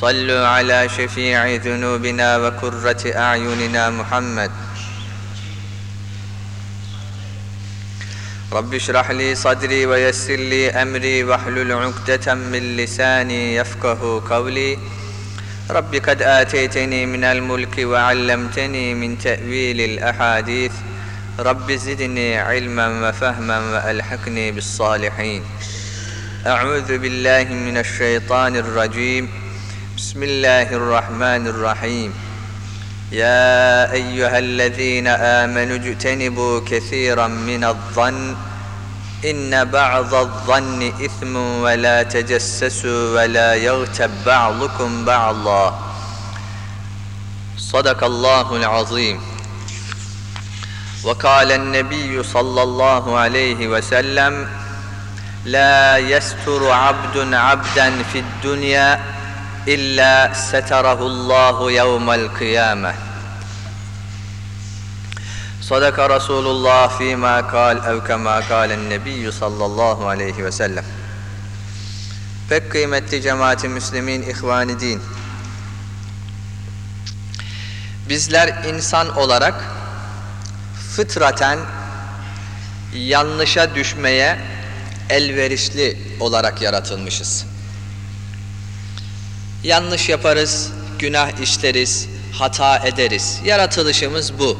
صلوا على شفيع ذنوبنا وكرة أعيننا محمد. رب اشرح لي صدري ويسر لي أمري واحلل عقدة من لساني يفقه قولي. رب قد آتيتني من الملك وعلمتني من تأويل الأحاديث. رب زدني علما وفهما وألحقني بالصالحين. أعوذ بالله من الشيطان الرجيم. بسم الله الرحمن الرحيم يا أيها الذين آمنوا اجتنبوا كثيرا من الظن إن بعض الظن إثم ولا تجسسوا ولا يغتب بعضكم بعضا صدق الله العظيم وقال النبي صلى الله عليه وسلم لا يستر عبد عبدا في الدنيا illa seterahullahu yevmel kıyame. Sadaka Resulullah fîmâ kal ev kemâ kâlen nebiyyü sallallahu aleyhi ve sellem. Pek kıymetli cemaati müslimin, ihvan din. Bizler insan olarak fıtraten yanlışa düşmeye elverişli olarak yaratılmışız. Yanlış yaparız, günah işleriz, hata ederiz. Yaratılışımız bu.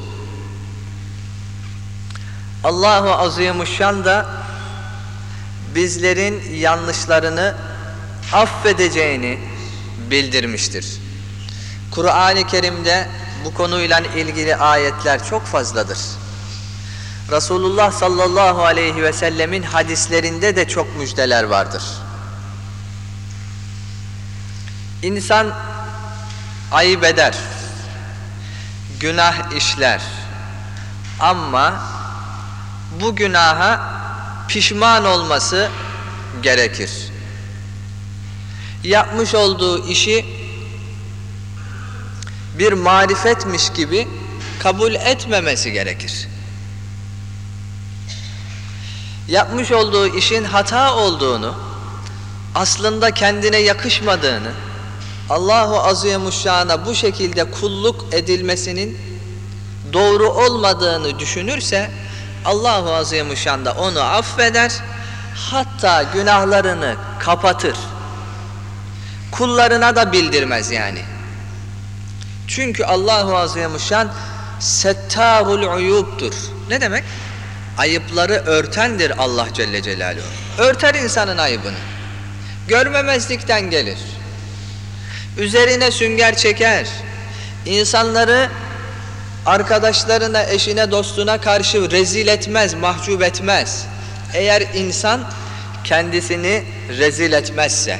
Allahu Azimuşşan da bizlerin yanlışlarını affedeceğini bildirmiştir. Kur'an-ı Kerim'de bu konuyla ilgili ayetler çok fazladır. Resulullah sallallahu aleyhi ve sellemin hadislerinde de çok müjdeler vardır. İnsan ayıp eder, günah işler ama bu günaha pişman olması gerekir. Yapmış olduğu işi bir marifetmiş gibi kabul etmemesi gerekir. Yapmış olduğu işin hata olduğunu, aslında kendine yakışmadığını, Allahu Azimuşşan'a bu şekilde kulluk edilmesinin doğru olmadığını düşünürse Allahu Azimuşşan da onu affeder hatta günahlarını kapatır. Kullarına da bildirmez yani. Çünkü Allahu Azimuşşan settarul uyubdur. Ne demek? Ayıpları örtendir Allah Celle Celaluhu. Örter insanın ayıbını. Görmemezlikten gelir. Üzerine sünger çeker. İnsanları arkadaşlarına, eşine, dostuna karşı rezil etmez, mahcup etmez. Eğer insan kendisini rezil etmezse,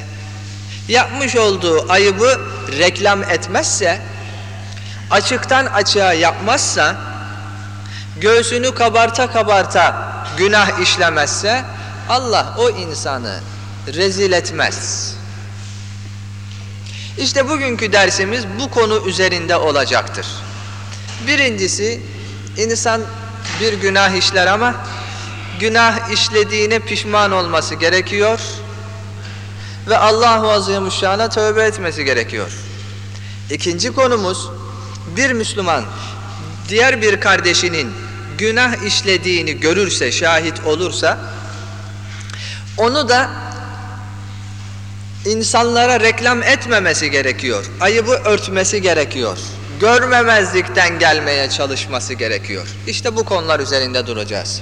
yapmış olduğu ayıbı reklam etmezse, açıktan açığa yapmazsa, göğsünü kabarta kabarta günah işlemezse, Allah o insanı rezil etmez. İşte bugünkü dersimiz bu konu üzerinde olacaktır. Birincisi insan bir günah işler ama günah işlediğine pişman olması gerekiyor ve Allahu Azimuşşan'a tövbe etmesi gerekiyor. İkinci konumuz bir Müslüman diğer bir kardeşinin günah işlediğini görürse, şahit olursa onu da insanlara reklam etmemesi gerekiyor. Ayıbı örtmesi gerekiyor görmemezlikten gelmeye çalışması gerekiyor. İşte bu konular üzerinde duracağız.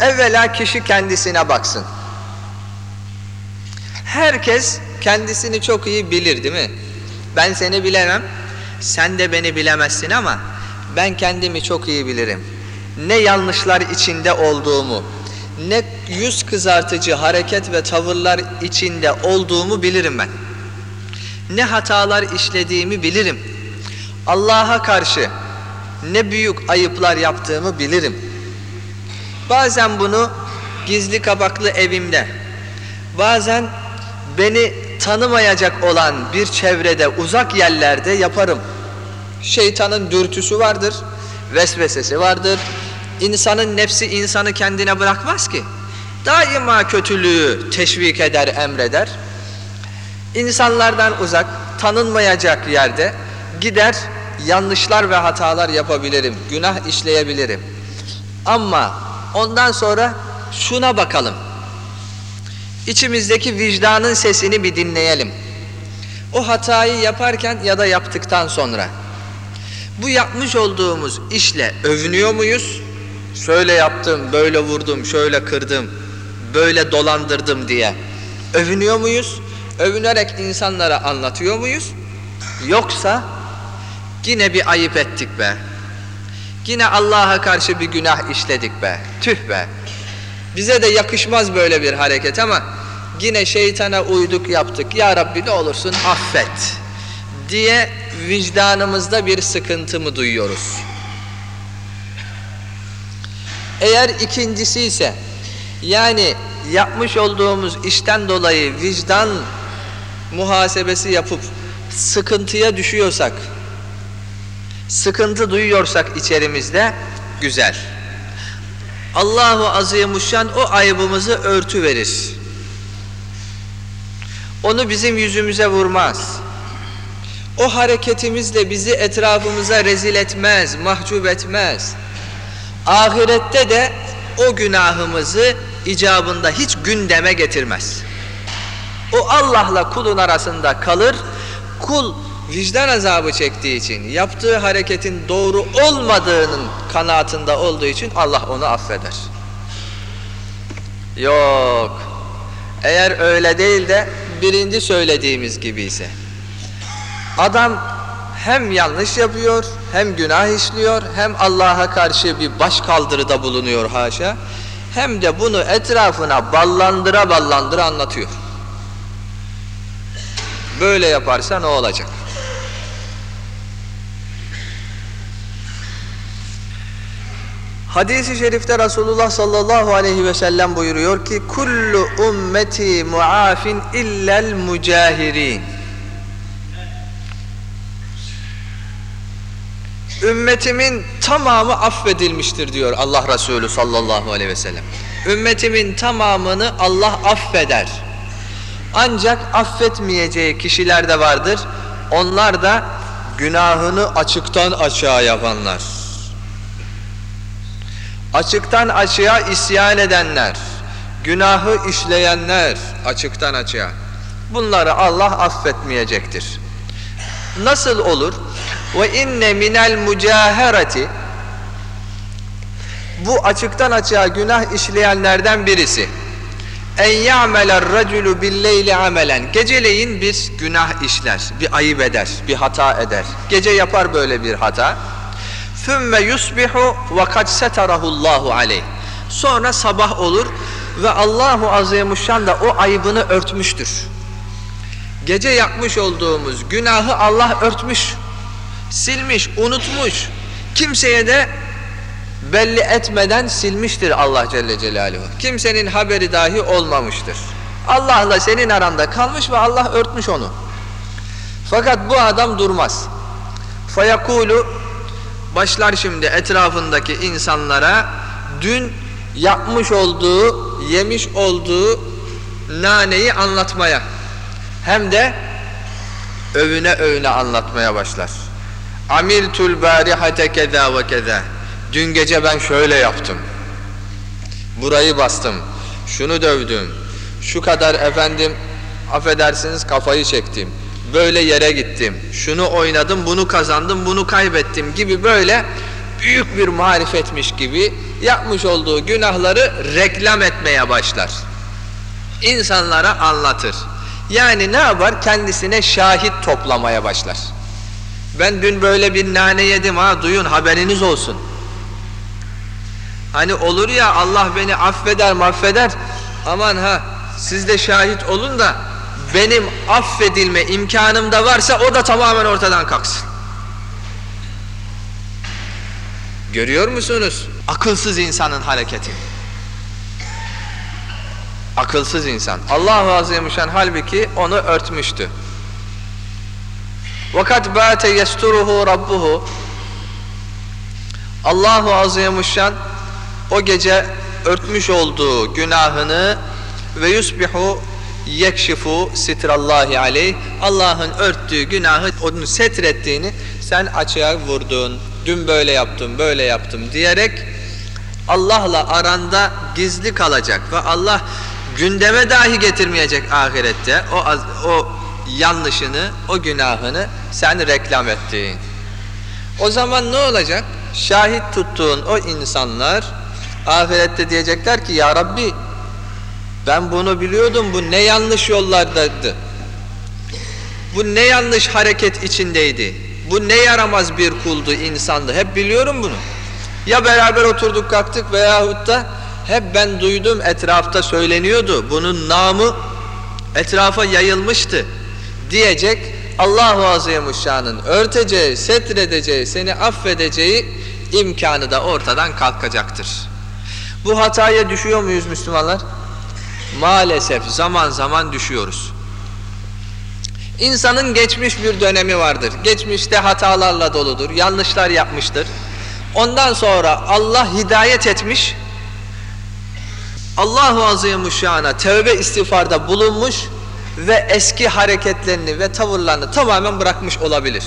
Evvela kişi kendisine baksın. Herkes kendisini çok iyi bilir değil mi? Ben seni bilemem, sen de beni bilemezsin ama ben kendimi çok iyi bilirim. Ne yanlışlar içinde olduğumu, ne yüz kızartıcı hareket ve tavırlar içinde olduğumu bilirim ben. Ne hatalar işlediğimi bilirim. Allah'a karşı ne büyük ayıplar yaptığımı bilirim. Bazen bunu gizli kabaklı evimde, bazen beni tanımayacak olan bir çevrede, uzak yerlerde yaparım. Şeytanın dürtüsü vardır, vesvesesi vardır. İnsanın nefsi insanı kendine bırakmaz ki. Daima kötülüğü teşvik eder, emreder. İnsanlardan uzak, tanınmayacak yerde gider, yanlışlar ve hatalar yapabilirim, günah işleyebilirim. Ama ondan sonra şuna bakalım. İçimizdeki vicdanın sesini bir dinleyelim. O hatayı yaparken ya da yaptıktan sonra bu yapmış olduğumuz işle övünüyor muyuz? Şöyle yaptım, böyle vurdum, şöyle kırdım, böyle dolandırdım diye övünüyor muyuz? Övünerek insanlara anlatıyor muyuz? Yoksa yine bir ayıp ettik be. Yine Allah'a karşı bir günah işledik be. Tüh be. Bize de yakışmaz böyle bir hareket ama yine şeytana uyduk yaptık. Ya Rabbi ne olursun affet diye vicdanımızda bir sıkıntı mı duyuyoruz? Eğer ikincisi ise yani yapmış olduğumuz işten dolayı vicdan muhasebesi yapıp sıkıntıya düşüyorsak, sıkıntı duyuyorsak içerimizde güzel. Allahu Azimuşşan o ayıbımızı örtü verir. Onu bizim yüzümüze vurmaz. O hareketimizle bizi etrafımıza rezil etmez, mahcup etmez. Ahirette de o günahımızı icabında hiç gündeme getirmez. O Allah'la kulun arasında kalır. Kul vicdan azabı çektiği için, yaptığı hareketin doğru olmadığının kanaatinde olduğu için Allah onu affeder. Yok. Eğer öyle değil de birinci söylediğimiz gibi ise adam hem yanlış yapıyor, hem günah işliyor, hem Allah'a karşı bir baş kaldırıda bulunuyor haşa, hem de bunu etrafına ballandıra ballandıra anlatıyor. Böyle yaparsa ne olacak? Hadis-i şerifte Resulullah sallallahu aleyhi ve sellem buyuruyor ki kullu ummeti muafin illel mucahirin Ümmetimin tamamı affedilmiştir diyor Allah Resulü sallallahu aleyhi ve sellem. Ümmetimin tamamını Allah affeder. Ancak affetmeyeceği kişiler de vardır. Onlar da günahını açıktan açığa yapanlar. Açıktan açığa isyan edenler, günahı işleyenler açıktan açığa. Bunları Allah affetmeyecektir. Nasıl olur? Ve inne minel mucaherati bu açıktan açığa günah işleyenlerden birisi. En ya'meler raculu billeyli amelen. Geceleyin bir günah işler, bir ayıp eder, bir hata eder. Gece yapar böyle bir hata. Sümme yusbihu ve kad setarahullahu aleyh. Sonra sabah olur ve Allahu Azimuşşan da o ayıbını örtmüştür. Gece yapmış olduğumuz günahı Allah örtmüş, silmiş, unutmuş. Kimseye de belli etmeden silmiştir Allah Celle Celaluhu. Kimsenin haberi dahi olmamıştır. Allah'la senin aranda kalmış ve Allah örtmüş onu. Fakat bu adam durmaz. Fayakulu başlar şimdi etrafındaki insanlara dün yapmış olduğu, yemiş olduğu naneyi anlatmaya hem de övüne övüne anlatmaya başlar. Amirtul barihate keza ve keza. Dün gece ben şöyle yaptım. Burayı bastım. Şunu dövdüm. Şu kadar efendim affedersiniz kafayı çektim. Böyle yere gittim. Şunu oynadım, bunu kazandım, bunu kaybettim gibi böyle büyük bir marifetmiş gibi yapmış olduğu günahları reklam etmeye başlar. İnsanlara anlatır. Yani ne yapar? Kendisine şahit toplamaya başlar. Ben dün böyle bir nane yedim ha duyun haberiniz olsun. Hani olur ya Allah beni affeder mahveder. Aman ha siz de şahit olun da benim affedilme imkanım da varsa o da tamamen ortadan kalksın. Görüyor musunuz? Akılsız insanın hareketi. Akılsız insan. Allah-u Azimüşşan halbuki onu örtmüştü. Vakat bâte yesturuhu rabbuhu Allahu Azimüşşan o gece örtmüş olduğu günahını ve yusbihu yekşifu sitrallahi aleyh Allah'ın örttüğü günahı onu setrettiğini sen açığa vurdun dün böyle yaptım böyle yaptım diyerek Allah'la aranda gizli kalacak ve Allah gündeme dahi getirmeyecek ahirette. O o yanlışını o günahını sen reklam ettiğin o zaman ne olacak? Şahit tuttuğun o insanlar ahirette diyecekler ki ya Rabbi ben bunu biliyordum bu ne yanlış yollardaydı. Bu ne yanlış hareket içindeydi. Bu ne yaramaz bir kuldu insandı. Hep biliyorum bunu. Ya beraber oturduk kalktık veyahut da hep ben duydum etrafta söyleniyordu. Bunun namı etrafa yayılmıştı diyecek Allahu Azimuşşan'ın örteceği, setredeceği, seni affedeceği imkanı da ortadan kalkacaktır. Bu hataya düşüyor muyuz Müslümanlar? Maalesef zaman zaman düşüyoruz. İnsanın geçmiş bir dönemi vardır. Geçmişte hatalarla doludur, yanlışlar yapmıştır. Ondan sonra Allah hidayet etmiş, Allahu Azimuşşan'a tövbe istiğfarda bulunmuş ve eski hareketlerini ve tavırlarını tamamen bırakmış olabilir.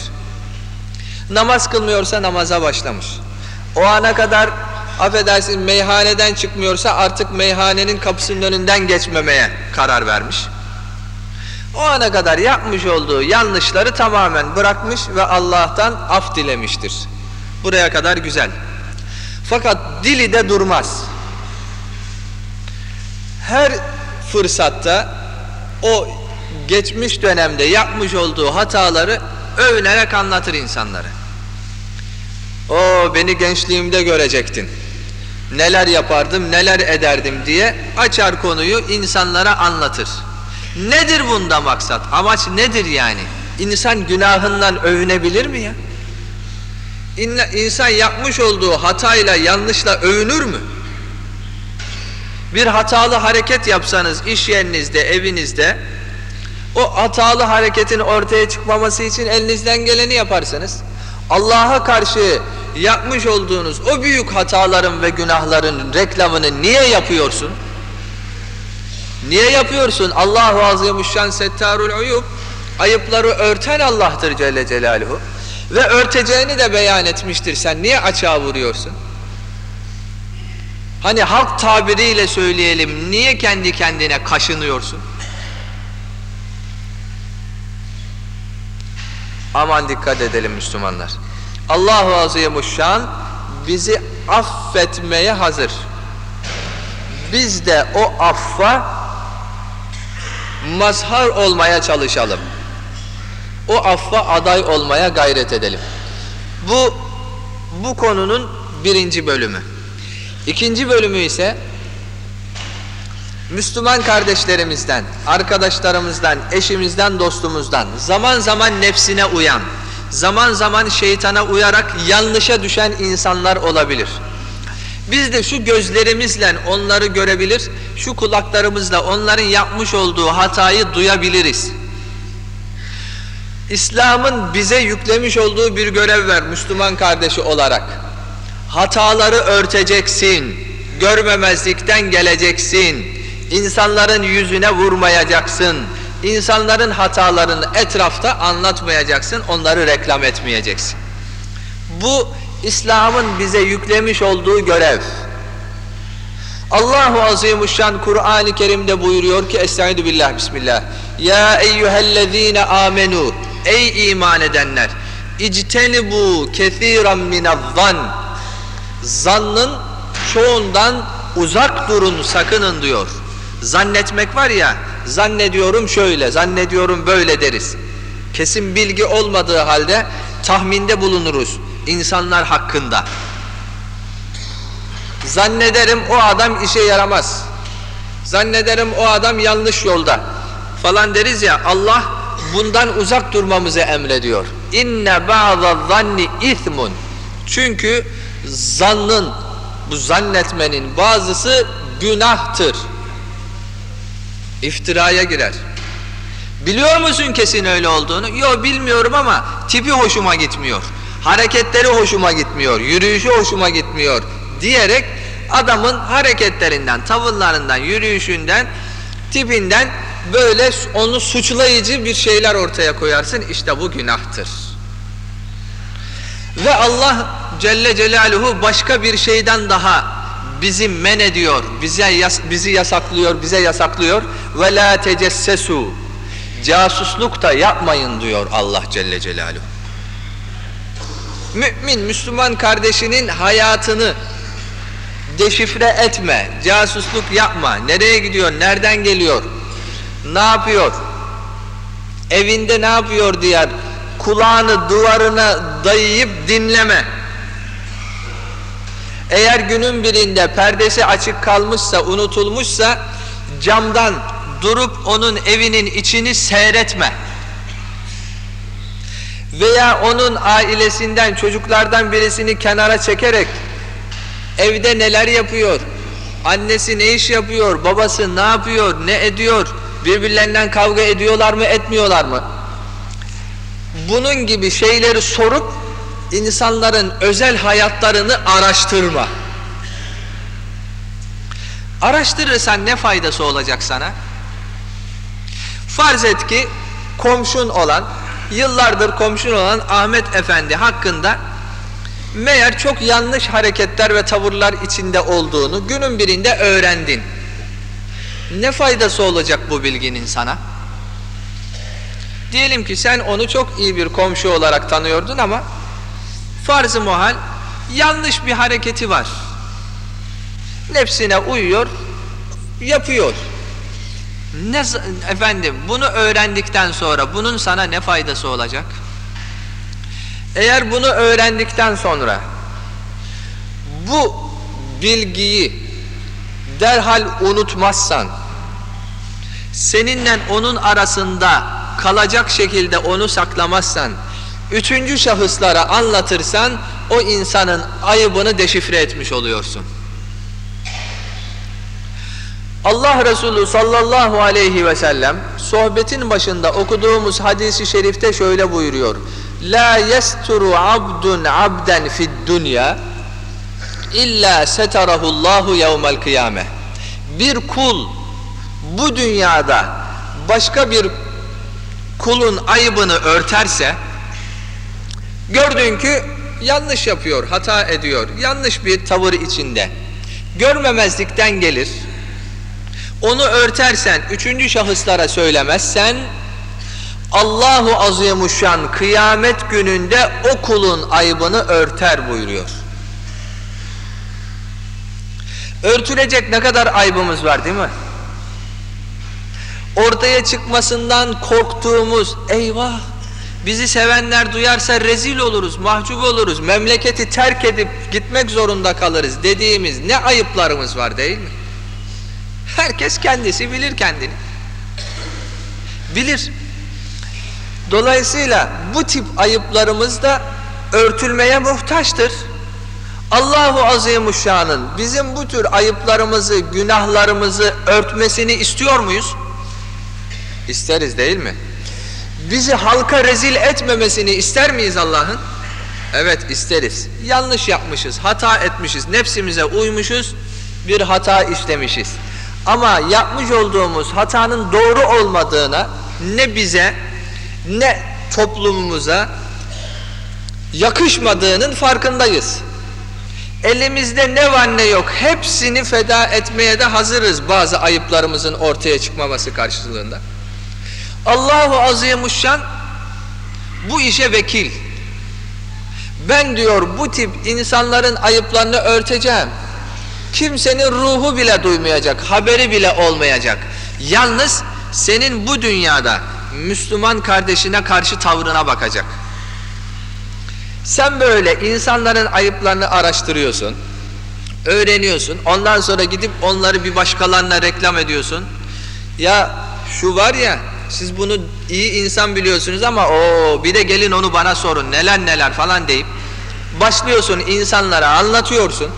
Namaz kılmıyorsa namaza başlamış. O ana kadar affedersin meyhaneden çıkmıyorsa artık meyhanenin kapısının önünden geçmemeye karar vermiş. O ana kadar yapmış olduğu yanlışları tamamen bırakmış ve Allah'tan af dilemiştir. Buraya kadar güzel. Fakat dili de durmaz. Her fırsatta o geçmiş dönemde yapmış olduğu hataları övünerek anlatır insanlara. O beni gençliğimde görecektin. Neler yapardım, neler ederdim diye açar konuyu insanlara anlatır. Nedir bunda maksat? Amaç nedir yani? İnsan günahından övünebilir mi ya? İnsan yapmış olduğu hatayla, yanlışla övünür mü? Bir hatalı hareket yapsanız iş yerinizde, evinizde o hatalı hareketin ortaya çıkmaması için elinizden geleni yaparsınız. Allah'a karşı yapmış olduğunuz o büyük hataların ve günahların reklamını niye yapıyorsun? Niye yapıyorsun? Allahu Azimuşşan Settarul Uyub ayıpları örten Allah'tır Celle Celaluhu ve örteceğini de beyan etmiştir. Sen niye açığa vuruyorsun? Hani halk tabiriyle söyleyelim niye kendi kendine kaşınıyorsun? Aman dikkat edelim Müslümanlar. Allahu Azimuşşan bizi affetmeye hazır. Biz de o affa mazhar olmaya çalışalım. O affa aday olmaya gayret edelim. Bu bu konunun birinci bölümü. İkinci bölümü ise Müslüman kardeşlerimizden, arkadaşlarımızdan, eşimizden, dostumuzdan zaman zaman nefsine uyan, zaman zaman şeytana uyarak yanlışa düşen insanlar olabilir. Biz de şu gözlerimizle onları görebilir, şu kulaklarımızla onların yapmış olduğu hatayı duyabiliriz. İslam'ın bize yüklemiş olduğu bir görev var Müslüman kardeşi olarak. Hataları örteceksin, görmemezlikten geleceksin, insanların yüzüne vurmayacaksın, insanların hatalarını etrafta anlatmayacaksın, onları reklam etmeyeceksin. Bu İslam'ın bize yüklemiş olduğu görev. Allahu Azimuşşan Kur'an-ı Kerim'de buyuruyor ki Estaizu billah bismillah. Ya eyyühellezine amenu ey iman edenler İctenibu kethiran minazzan zannın çoğundan uzak durun sakının diyor. Zannetmek var ya zannediyorum şöyle zannediyorum böyle deriz. Kesin bilgi olmadığı halde tahminde bulunuruz insanlar hakkında. Zannederim o adam işe yaramaz. Zannederim o adam yanlış yolda falan deriz ya Allah bundan uzak durmamızı emrediyor. İnne ba'da zanni ithmun. Çünkü zannın bu zannetmenin bazısı günahtır. İftiraya girer. Biliyor musun kesin öyle olduğunu? Yok bilmiyorum ama tipi hoşuma gitmiyor. Hareketleri hoşuma gitmiyor. Yürüyüşü hoşuma gitmiyor diyerek adamın hareketlerinden, tavırlarından, yürüyüşünden, tipinden böyle onu suçlayıcı bir şeyler ortaya koyarsın. İşte bu günahtır. Ve Allah Celle Celaluhu başka bir şeyden daha bizi men ediyor, bize yas bizi yasaklıyor, bize yasaklıyor. Ve la tecessesu. Casusluk da yapmayın diyor Allah Celle Celaluhu. Mümin, Müslüman kardeşinin hayatını deşifre etme, casusluk yapma. Nereye gidiyor, nereden geliyor, ne yapıyor, evinde ne yapıyor diye kulağını duvarına dayayıp dinleme. Eğer günün birinde perdesi açık kalmışsa, unutulmuşsa camdan durup onun evinin içini seyretme. Veya onun ailesinden, çocuklardan birisini kenara çekerek evde neler yapıyor, annesi ne iş yapıyor, babası ne yapıyor, ne ediyor, birbirlerinden kavga ediyorlar mı, etmiyorlar mı? Bunun gibi şeyleri sorup insanların özel hayatlarını araştırma. Araştırırsan ne faydası olacak sana? Farz et ki komşun olan, yıllardır komşun olan Ahmet Efendi hakkında meğer çok yanlış hareketler ve tavırlar içinde olduğunu günün birinde öğrendin. Ne faydası olacak bu bilginin sana? Diyelim ki sen onu çok iyi bir komşu olarak tanıyordun ama farz-ı muhal yanlış bir hareketi var. Nefsine uyuyor, yapıyor. Ne efendim bunu öğrendikten sonra bunun sana ne faydası olacak? Eğer bunu öğrendikten sonra bu bilgiyi derhal unutmazsan seninle onun arasında kalacak şekilde onu saklamazsan üçüncü şahıslara anlatırsan o insanın ayıbını deşifre etmiş oluyorsun. Allah Resulü sallallahu aleyhi ve sellem sohbetin başında okuduğumuz hadisi şerifte şöyle buyuruyor. La yesturu abdun abden fid dunya illa setarahullahu yevmel kıyame. Bir kul bu dünyada başka bir kulun ayıbını örterse gördün ki yanlış yapıyor, hata ediyor, yanlış bir tavır içinde. Görmemezlikten gelir. Onu örtersen, üçüncü şahıslara söylemezsen Allahu Azimuşşan kıyamet gününde o kulun ayıbını örter buyuruyor. Örtülecek ne kadar aybımız var değil mi? Ortaya çıkmasından korktuğumuz eyvah bizi sevenler duyarsa rezil oluruz, mahcup oluruz, memleketi terk edip gitmek zorunda kalırız dediğimiz ne ayıplarımız var değil mi? Herkes kendisi bilir kendini. Bilir. Dolayısıyla bu tip ayıplarımız da örtülmeye muhtaçtır. Allahu Azimuşşan'ın bizim bu tür ayıplarımızı, günahlarımızı örtmesini istiyor muyuz? İsteriz değil mi? Bizi halka rezil etmemesini ister miyiz Allah'ın? Evet isteriz. Yanlış yapmışız, hata etmişiz, nefsimize uymuşuz, bir hata işlemişiz. Ama yapmış olduğumuz hatanın doğru olmadığına ne bize ne toplumumuza yakışmadığının farkındayız. Elimizde ne var ne yok hepsini feda etmeye de hazırız bazı ayıplarımızın ortaya çıkmaması karşılığında. Allahu Azimuşşan bu işe vekil. Ben diyor bu tip insanların ayıplarını örteceğim. Kimsenin ruhu bile duymayacak, haberi bile olmayacak. Yalnız senin bu dünyada Müslüman kardeşine karşı tavrına bakacak. Sen böyle insanların ayıplarını araştırıyorsun. Öğreniyorsun. Ondan sonra gidip onları bir başkalarına reklam ediyorsun. Ya şu var ya siz bunu iyi insan biliyorsunuz ama o bir de gelin onu bana sorun neler neler falan deyip başlıyorsun insanlara anlatıyorsun.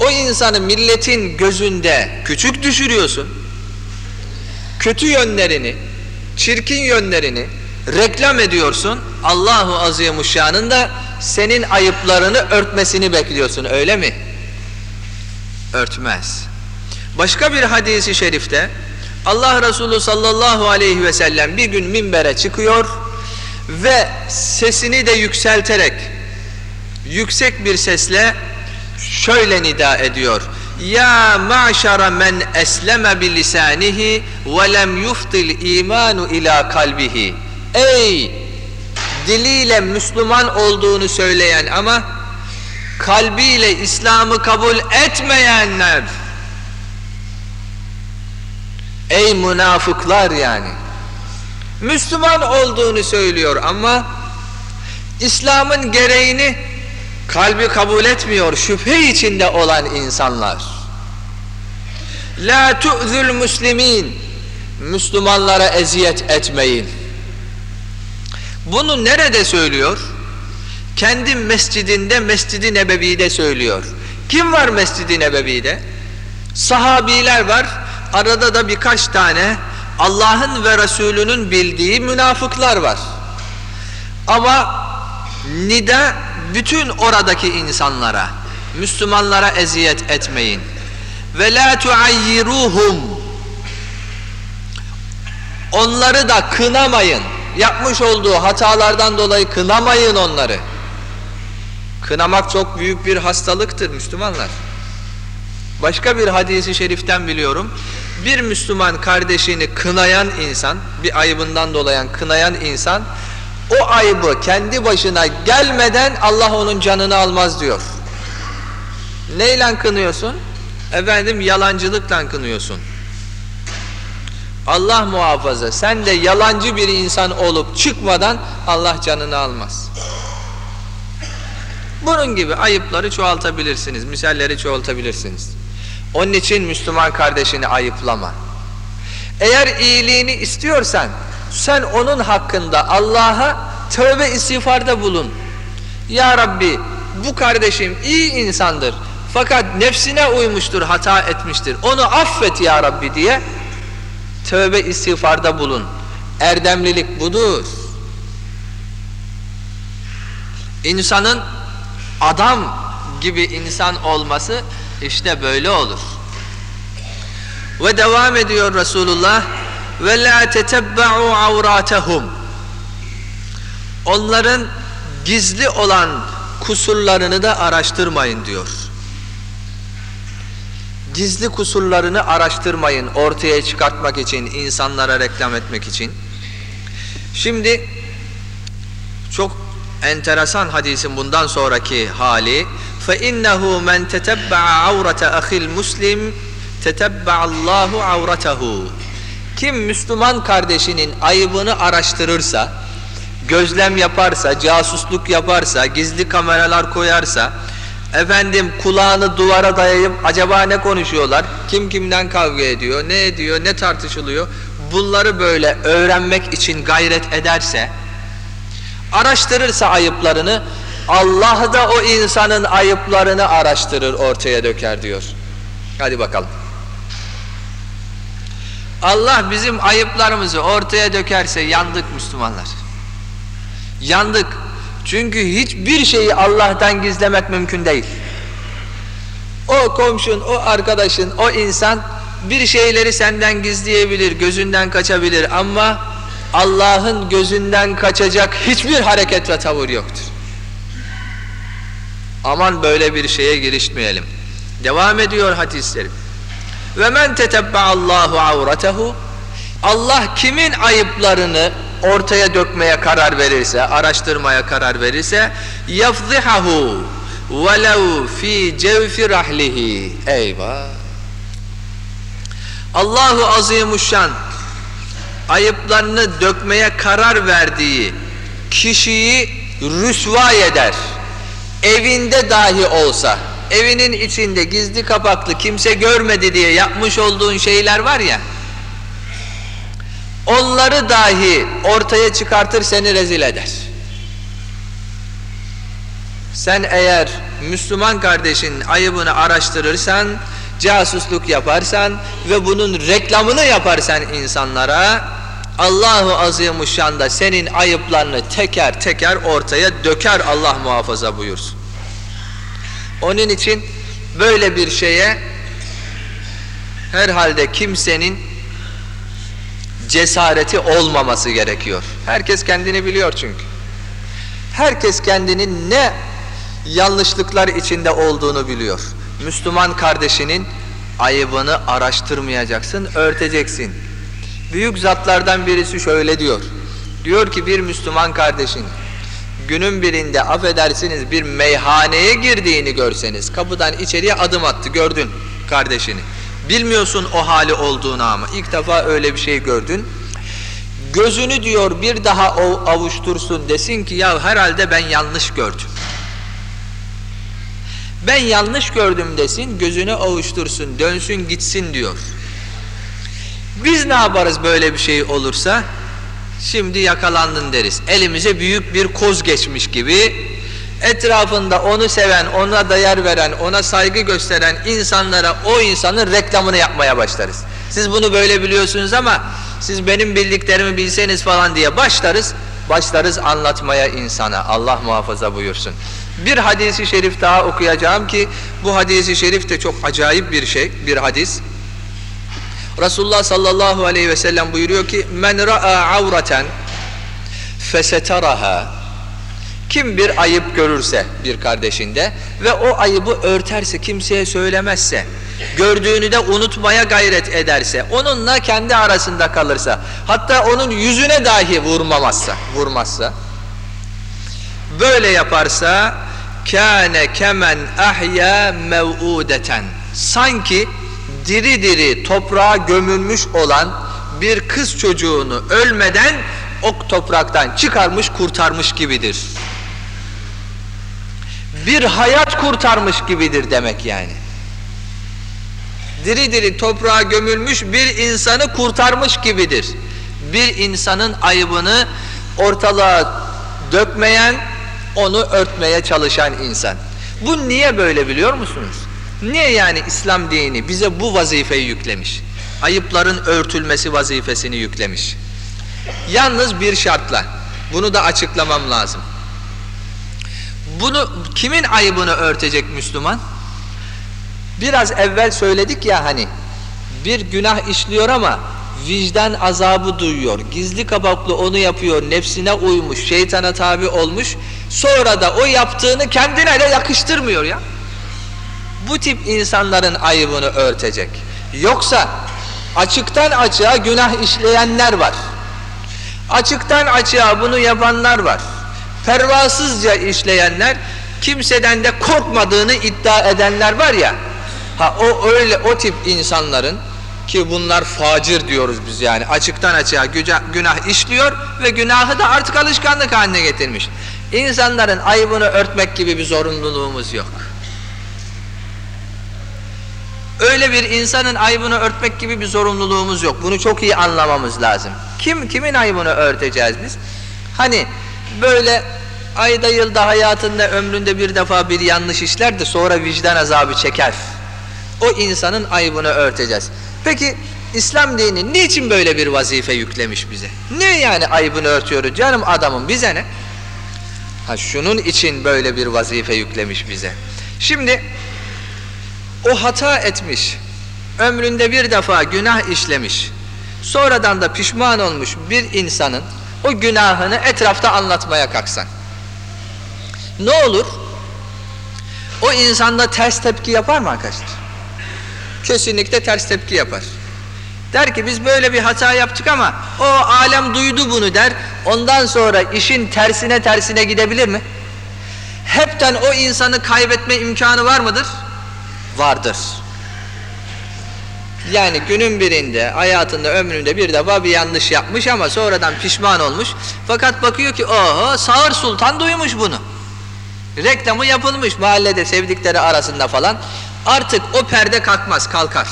O insanı milletin gözünde küçük düşürüyorsun. Kötü yönlerini, çirkin yönlerini reklam ediyorsun. Allahu Azimuşşan'ın da senin ayıplarını örtmesini bekliyorsun öyle mi? Örtmez. Başka bir hadisi şerifte Allah Resulü sallallahu aleyhi ve sellem bir gün minbere çıkıyor ve sesini de yükselterek yüksek bir sesle şöyle nida ediyor. Ya ma'şara men esleme bi lisanihi ve lem yuftil imanu ila kalbihi. Ey diliyle Müslüman olduğunu söyleyen ama kalbiyle İslam'ı kabul etmeyenler Ey münafıklar yani. Müslüman olduğunu söylüyor ama İslam'ın gereğini kalbi kabul etmiyor şüphe içinde olan insanlar. La tu'zul muslimin Müslümanlara eziyet etmeyin. Bunu nerede söylüyor? Kendi mescidinde, Mescid-i Nebevi'de söylüyor. Kim var Mescid-i Nebevi'de? Sahabiler var. Arada da birkaç tane Allah'ın ve Resulünün bildiği münafıklar var. Ama nida bütün oradaki insanlara, Müslümanlara eziyet etmeyin. Ve la tuayyiruhum. Onları da kınamayın. Yapmış olduğu hatalardan dolayı kınamayın onları. Kınamak çok büyük bir hastalıktır Müslümanlar. Başka bir hadisi şeriften biliyorum. Bir Müslüman kardeşini kınayan insan, bir ayıbından dolayı kınayan insan, o ayıbı kendi başına gelmeden Allah onun canını almaz diyor. Neyle kınıyorsun? Efendim yalancılıkla kınıyorsun. Allah muhafaza sen de yalancı bir insan olup çıkmadan Allah canını almaz. Bunun gibi ayıpları çoğaltabilirsiniz, misalleri çoğaltabilirsiniz. Onun için Müslüman kardeşini ayıplama. Eğer iyiliğini istiyorsan sen onun hakkında Allah'a tövbe istiğfarda bulun. Ya Rabbi bu kardeşim iyi insandır fakat nefsine uymuştur, hata etmiştir. Onu affet ya Rabbi diye tövbe istiğfarda bulun. Erdemlilik budur. İnsanın adam gibi insan olması işte böyle olur. Ve devam ediyor Resulullah ve la tetebba'u avratahum. Onların gizli olan kusurlarını da araştırmayın diyor. Gizli kusurlarını araştırmayın ortaya çıkartmak için, insanlara reklam etmek için. Şimdi çok enteresan hadisin bundan sonraki hali فَاِنَّهُ مَنْ تَتَبَّعَ عَوْرَةَ اَخِي الْمُسْلِمِ تَتَبَّعَ اللّٰهُ عَوْرَتَهُ Kim Müslüman kardeşinin ayıbını araştırırsa, gözlem yaparsa, casusluk yaparsa, gizli kameralar koyarsa, efendim kulağını duvara dayayıp acaba ne konuşuyorlar, kim kimden kavga ediyor, ne ediyor, ne tartışılıyor, bunları böyle öğrenmek için gayret ederse, araştırırsa ayıplarını, Allah da o insanın ayıplarını araştırır, ortaya döker diyor. Hadi bakalım. Allah bizim ayıplarımızı ortaya dökerse yandık Müslümanlar. Yandık. Çünkü hiçbir şeyi Allah'tan gizlemek mümkün değil. O komşun, o arkadaşın, o insan bir şeyleri senden gizleyebilir, gözünden kaçabilir ama Allah'ın gözünden kaçacak hiçbir hareket ve tavır yoktur. Aman böyle bir şeye girişmeyelim. Devam ediyor hadislerim. Ve men Allahu avratehu Allah kimin ayıplarını ortaya dökmeye karar verirse, araştırmaya karar verirse yafzihahu velev fi cevfi rahlihi. Eyvah. Allahu azimuşşan ayıplarını dökmeye karar verdiği kişiyi rüsva eder evinde dahi olsa evinin içinde gizli kapaklı kimse görmedi diye yapmış olduğun şeyler var ya onları dahi ortaya çıkartır seni rezil eder. Sen eğer Müslüman kardeşin ayıbını araştırırsan, casusluk yaparsan ve bunun reklamını yaparsan insanlara Allahu Azimuşşan da senin ayıplarını teker teker ortaya döker Allah muhafaza buyursun. Onun için böyle bir şeye herhalde kimsenin cesareti olmaması gerekiyor. Herkes kendini biliyor çünkü. Herkes kendinin ne yanlışlıklar içinde olduğunu biliyor. Müslüman kardeşinin ayıbını araştırmayacaksın, örteceksin. Büyük zatlardan birisi şöyle diyor. Diyor ki bir Müslüman kardeşin günün birinde affedersiniz bir meyhaneye girdiğini görseniz kapıdan içeriye adım attı gördün kardeşini. Bilmiyorsun o hali olduğunu ama ilk defa öyle bir şey gördün. Gözünü diyor bir daha avuştursun desin ki ya herhalde ben yanlış gördüm. Ben yanlış gördüm desin gözünü avuştursun dönsün gitsin diyor. Biz ne yaparız böyle bir şey olursa? Şimdi yakalandın deriz. Elimize büyük bir koz geçmiş gibi etrafında onu seven, ona değer veren, ona saygı gösteren insanlara o insanın reklamını yapmaya başlarız. Siz bunu böyle biliyorsunuz ama siz benim bildiklerimi bilseniz falan diye başlarız. Başlarız anlatmaya insana. Allah muhafaza buyursun. Bir hadisi şerif daha okuyacağım ki bu hadisi şerif de çok acayip bir şey, bir hadis. Resulullah sallallahu aleyhi ve sellem buyuruyor ki men ra'a avreten fesetaraha. Kim bir ayıp görürse bir kardeşinde ve o ayıbı örterse kimseye söylemezse gördüğünü de unutmaya gayret ederse onunla kendi arasında kalırsa hatta onun yüzüne dahi vurmamazsa vurmazsa böyle yaparsa kâne kemen ahya mev'udeten sanki diri diri toprağa gömülmüş olan bir kız çocuğunu ölmeden ok topraktan çıkarmış kurtarmış gibidir. Bir hayat kurtarmış gibidir demek yani. Diri diri toprağa gömülmüş bir insanı kurtarmış gibidir. Bir insanın ayıbını ortalığa dökmeyen, onu örtmeye çalışan insan. Bu niye böyle biliyor musunuz? Niye yani İslam dini bize bu vazifeyi yüklemiş? Ayıpların örtülmesi vazifesini yüklemiş. Yalnız bir şartla. Bunu da açıklamam lazım. Bunu kimin ayıbını örtecek Müslüman? Biraz evvel söyledik ya hani bir günah işliyor ama vicdan azabı duyuyor. Gizli kabaklı onu yapıyor, nefsine uymuş, şeytana tabi olmuş. Sonra da o yaptığını kendine de yakıştırmıyor ya bu tip insanların ayıbını örtecek. Yoksa açıktan açığa günah işleyenler var. Açıktan açığa bunu yapanlar var. Pervasızca işleyenler, kimseden de korkmadığını iddia edenler var ya. Ha o öyle o tip insanların ki bunlar facir diyoruz biz yani açıktan açığa günah işliyor ve günahı da artık alışkanlık haline getirmiş. İnsanların ayıbını örtmek gibi bir zorunluluğumuz yok. Öyle bir insanın ayıbını örtmek gibi bir zorunluluğumuz yok. Bunu çok iyi anlamamız lazım. Kim kimin ayıbını örteceğiz biz? Hani böyle ayda yılda hayatında ömründe bir defa bir yanlış işler de sonra vicdan azabı çeker. O insanın ayıbını örteceğiz. Peki İslam dini niçin böyle bir vazife yüklemiş bize? Ne yani ayıbını örtüyoruz canım adamın bize ne? Ha şunun için böyle bir vazife yüklemiş bize. Şimdi o hata etmiş, ömründe bir defa günah işlemiş, sonradan da pişman olmuş bir insanın o günahını etrafta anlatmaya kalksan. Ne olur? O insanda ters tepki yapar mı arkadaşlar? Kesinlikle ters tepki yapar. Der ki biz böyle bir hata yaptık ama o alem duydu bunu der. Ondan sonra işin tersine tersine gidebilir mi? Hepten o insanı kaybetme imkanı var mıdır? Vardır. Yani günün birinde hayatında ömründe bir defa bir yanlış yapmış ama sonradan pişman olmuş. Fakat bakıyor ki oho Sağır Sultan duymuş bunu. Reklamı yapılmış mahallede sevdikleri arasında falan. Artık o perde kalkmaz, kalkar.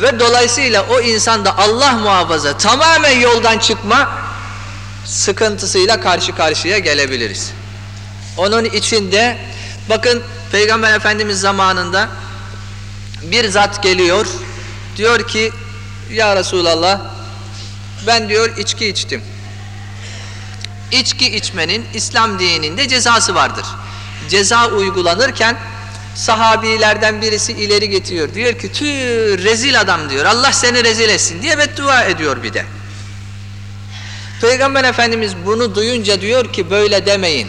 Ve dolayısıyla o insanda Allah muhafaza tamamen yoldan çıkma sıkıntısıyla karşı karşıya gelebiliriz. Onun içinde bakın Peygamber Efendimiz zamanında bir zat geliyor diyor ki ya Resulallah ben diyor içki içtim. İçki içmenin İslam dininde cezası vardır. Ceza uygulanırken sahabilerden birisi ileri getiriyor. Diyor ki tüh rezil adam diyor. Allah seni rezil etsin diye beddua ediyor bir de. Peygamber Efendimiz bunu duyunca diyor ki böyle demeyin.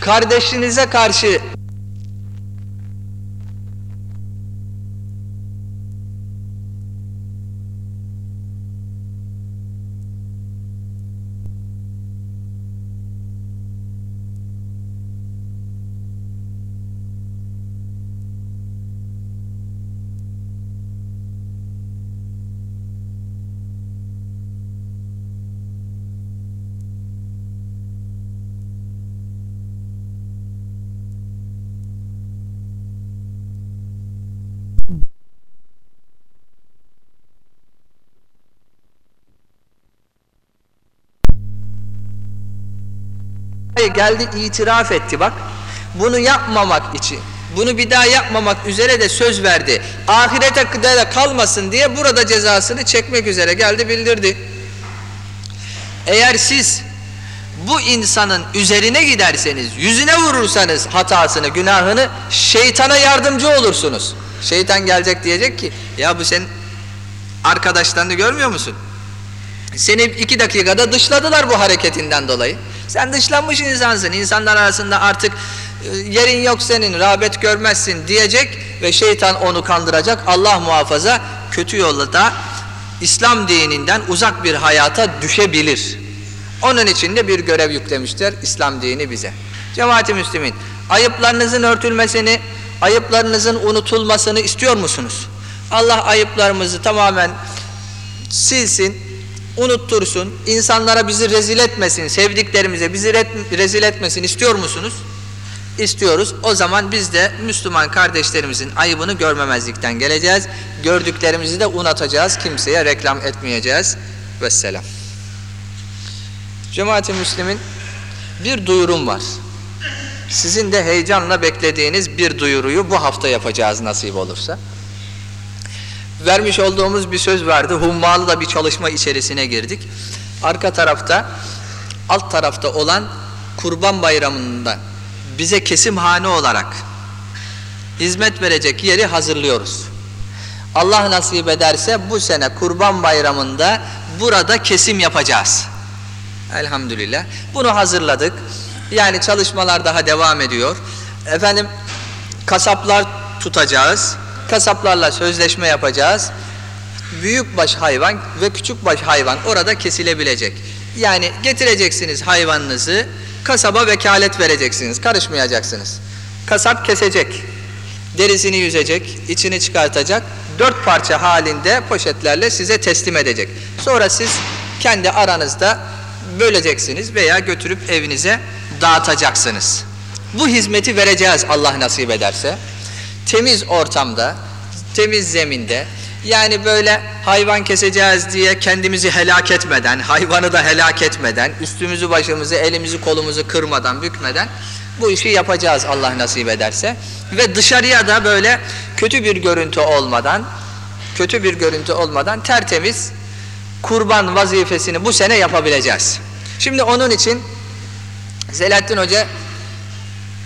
Kardeşinize karşı geldi itiraf etti bak. Bunu yapmamak için, bunu bir daha yapmamak üzere de söz verdi. Ahirete de kalmasın diye burada cezasını çekmek üzere geldi bildirdi. Eğer siz bu insanın üzerine giderseniz, yüzüne vurursanız hatasını, günahını şeytana yardımcı olursunuz. Şeytan gelecek diyecek ki ya bu sen arkadaşlarını görmüyor musun? Seni iki dakikada dışladılar bu hareketinden dolayı. Sen dışlanmış insansın. İnsanlar arasında artık e, yerin yok senin, rağbet görmezsin diyecek ve şeytan onu kandıracak. Allah muhafaza kötü yolda İslam dininden uzak bir hayata düşebilir. Onun için de bir görev yüklemiştir İslam dini bize. Cemaati Müslümin, ayıplarınızın örtülmesini, ayıplarınızın unutulmasını istiyor musunuz? Allah ayıplarımızı tamamen silsin, unuttursun, insanlara bizi rezil etmesin, sevdiklerimize bizi rezil etmesin istiyor musunuz? İstiyoruz. O zaman biz de Müslüman kardeşlerimizin ayıbını görmemezlikten geleceğiz. Gördüklerimizi de unutacağız. Kimseye reklam etmeyeceğiz. Vesselam. Cemaati Müslümin bir duyurum var. Sizin de heyecanla beklediğiniz bir duyuruyu bu hafta yapacağız nasip olursa vermiş olduğumuz bir söz vardı. Hummalı da bir çalışma içerisine girdik. Arka tarafta, alt tarafta olan Kurban Bayramı'nda bize kesimhane olarak hizmet verecek yeri hazırlıyoruz. Allah nasip ederse bu sene Kurban Bayramı'nda burada kesim yapacağız. Elhamdülillah. Bunu hazırladık. Yani çalışmalar daha devam ediyor. Efendim kasaplar tutacağız kasaplarla sözleşme yapacağız. Büyükbaş hayvan ve küçükbaş hayvan orada kesilebilecek. Yani getireceksiniz hayvanınızı, kasaba vekalet vereceksiniz, karışmayacaksınız. Kasap kesecek, derisini yüzecek, içini çıkartacak, dört parça halinde poşetlerle size teslim edecek. Sonra siz kendi aranızda böleceksiniz veya götürüp evinize dağıtacaksınız. Bu hizmeti vereceğiz Allah nasip ederse temiz ortamda, temiz zeminde, yani böyle hayvan keseceğiz diye kendimizi helak etmeden, hayvanı da helak etmeden, üstümüzü başımızı, elimizi kolumuzu kırmadan, bükmeden bu işi yapacağız Allah nasip ederse. Ve dışarıya da böyle kötü bir görüntü olmadan, kötü bir görüntü olmadan tertemiz kurban vazifesini bu sene yapabileceğiz. Şimdi onun için Selahattin Hoca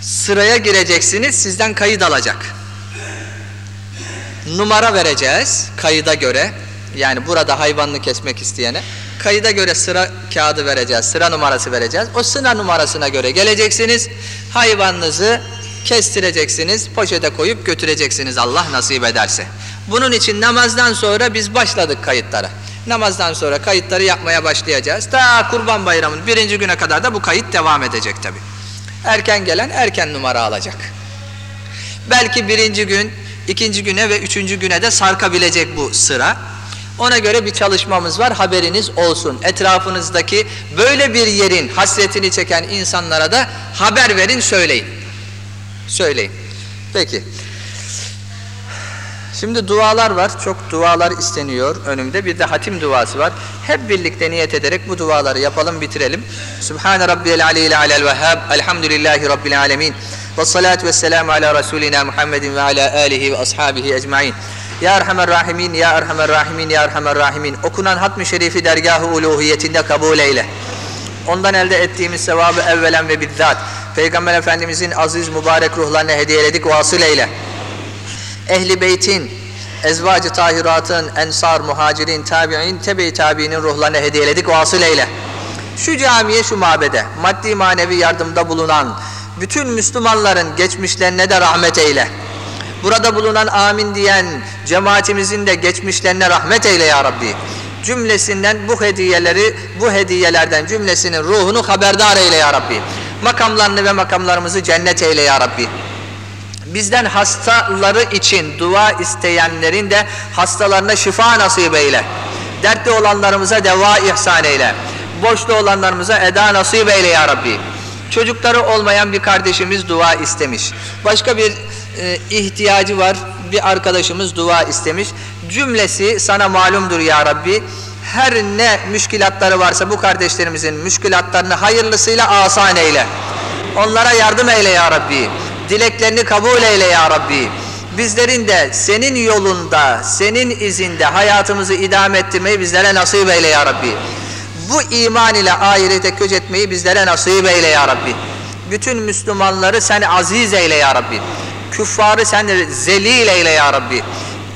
sıraya gireceksiniz, sizden kayıt alacak numara vereceğiz kayıda göre. Yani burada hayvanını kesmek isteyene kayıda göre sıra kağıdı vereceğiz, sıra numarası vereceğiz. O sıra numarasına göre geleceksiniz, hayvanınızı kestireceksiniz, poşete koyup götüreceksiniz Allah nasip ederse. Bunun için namazdan sonra biz başladık kayıtlara. Namazdan sonra kayıtları yapmaya başlayacağız. Ta Kurban Bayramı'nın birinci güne kadar da bu kayıt devam edecek tabi. Erken gelen erken numara alacak. Belki birinci gün ikinci güne ve üçüncü güne de sarkabilecek bu sıra. Ona göre bir çalışmamız var haberiniz olsun. Etrafınızdaki böyle bir yerin hasretini çeken insanlara da haber verin söyleyin. Söyleyin. Peki. Şimdi dualar var. Çok dualar isteniyor önümde. Bir de hatim duası var. Hep birlikte niyet ederek bu duaları yapalım bitirelim. Sübhane Rabbiyel Aliyyil Alel Vehhab. Elhamdülillahi Rabbil Alemin. Ve salatu ve selamu ala Resulina Muhammedin ve ala alihi ve ashabihi ecmain. Ya Erhamer Rahimin, Ya Erhamer Rahimin, Ya Erhamer Rahimin. Okunan hatmi şerifi dergah-ı uluhiyetinde kabul eyle. Ondan elde ettiğimiz sevabı evvelen ve bizzat. Peygamber Efendimizin aziz mübarek ruhlarına hediyeledik vasıl eyle. Ehli beytin, ezvacı tahiratın, ensar, muhacirin, tabi'in, tebe-i tabi'inin ruhlarına hediyeledik vasıl eyle. Şu camiye, şu mabede, maddi manevi yardımda bulunan bütün Müslümanların geçmişlerine de rahmet eyle. Burada bulunan amin diyen cemaatimizin de geçmişlerine rahmet eyle ya Rabbi. Cümlesinden bu hediyeleri, bu hediyelerden cümlesinin ruhunu haberdar eyle ya Rabbi. Makamlarını ve makamlarımızı cennet eyle ya Rabbi. Bizden hastaları için dua isteyenlerin de hastalarına şifa nasip eyle. Dertli olanlarımıza deva ihsan eyle. Boşta olanlarımıza eda nasip eyle ya Rabbi. Çocukları olmayan bir kardeşimiz dua istemiş. Başka bir e, ihtiyacı var. Bir arkadaşımız dua istemiş. Cümlesi sana malumdur ya Rabbi. Her ne müşkilatları varsa bu kardeşlerimizin müşkilatlarını hayırlısıyla asan eyle. Onlara yardım eyle ya Rabbi. Dileklerini kabul eyle ya Rabbi. Bizlerin de senin yolunda, senin izinde hayatımızı idame ettirmeyi bizlere nasip eyle ya Rabbi. Bu iman ile ahirete etmeyi bizlere nasip eyle ya Rabbi. Bütün Müslümanları sen aziz eyle ya Rabbi. Küffarı sen zelil eyle ya Rabbi.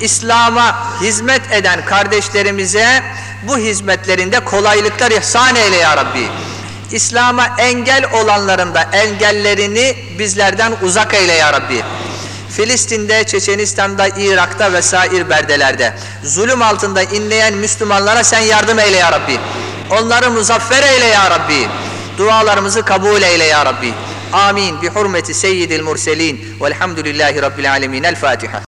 İslam'a hizmet eden kardeşlerimize bu hizmetlerinde kolaylıklar ihsan eyle ya Rabbi. İslam'a engel olanların da engellerini bizlerden uzak eyle ya Rabbi. Filistin'de, Çeçenistan'da, Irak'ta vesair berdelerde zulüm altında inleyen Müslümanlara sen yardım eyle ya Rabbi. Onları muzaffer eyle ya Rabbi. Dualarımızı kabul eyle ya Rabbi. Amin. Bi hurmeti seyyidil murselin. Velhamdülillahi Rabbil alemin. El Fatiha.